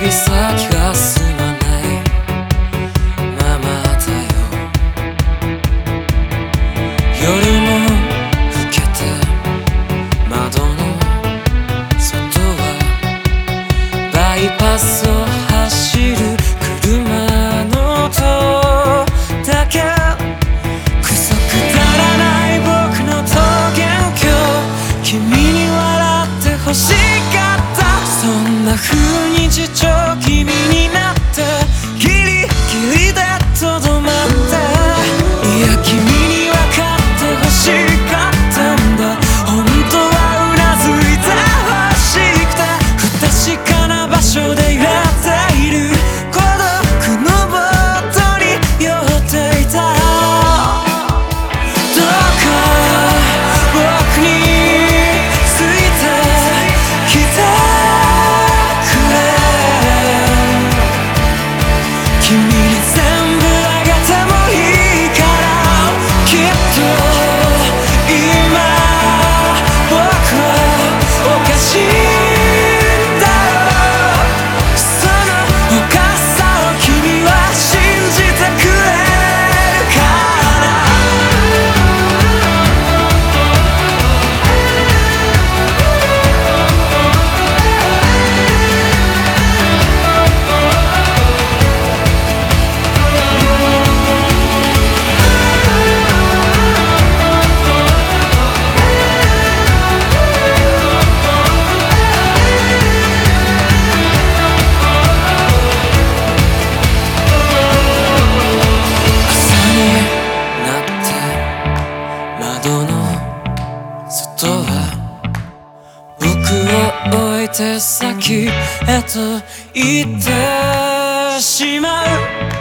指先がまない。ままだよ。夜も更けて窓の外はバイパスを 흔히 지쳐 기미 be mine. て先へと行ってしまう。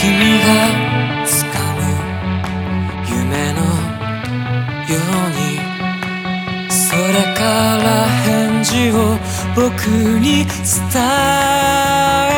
君が掴む夢のように。それから返事を僕に伝え。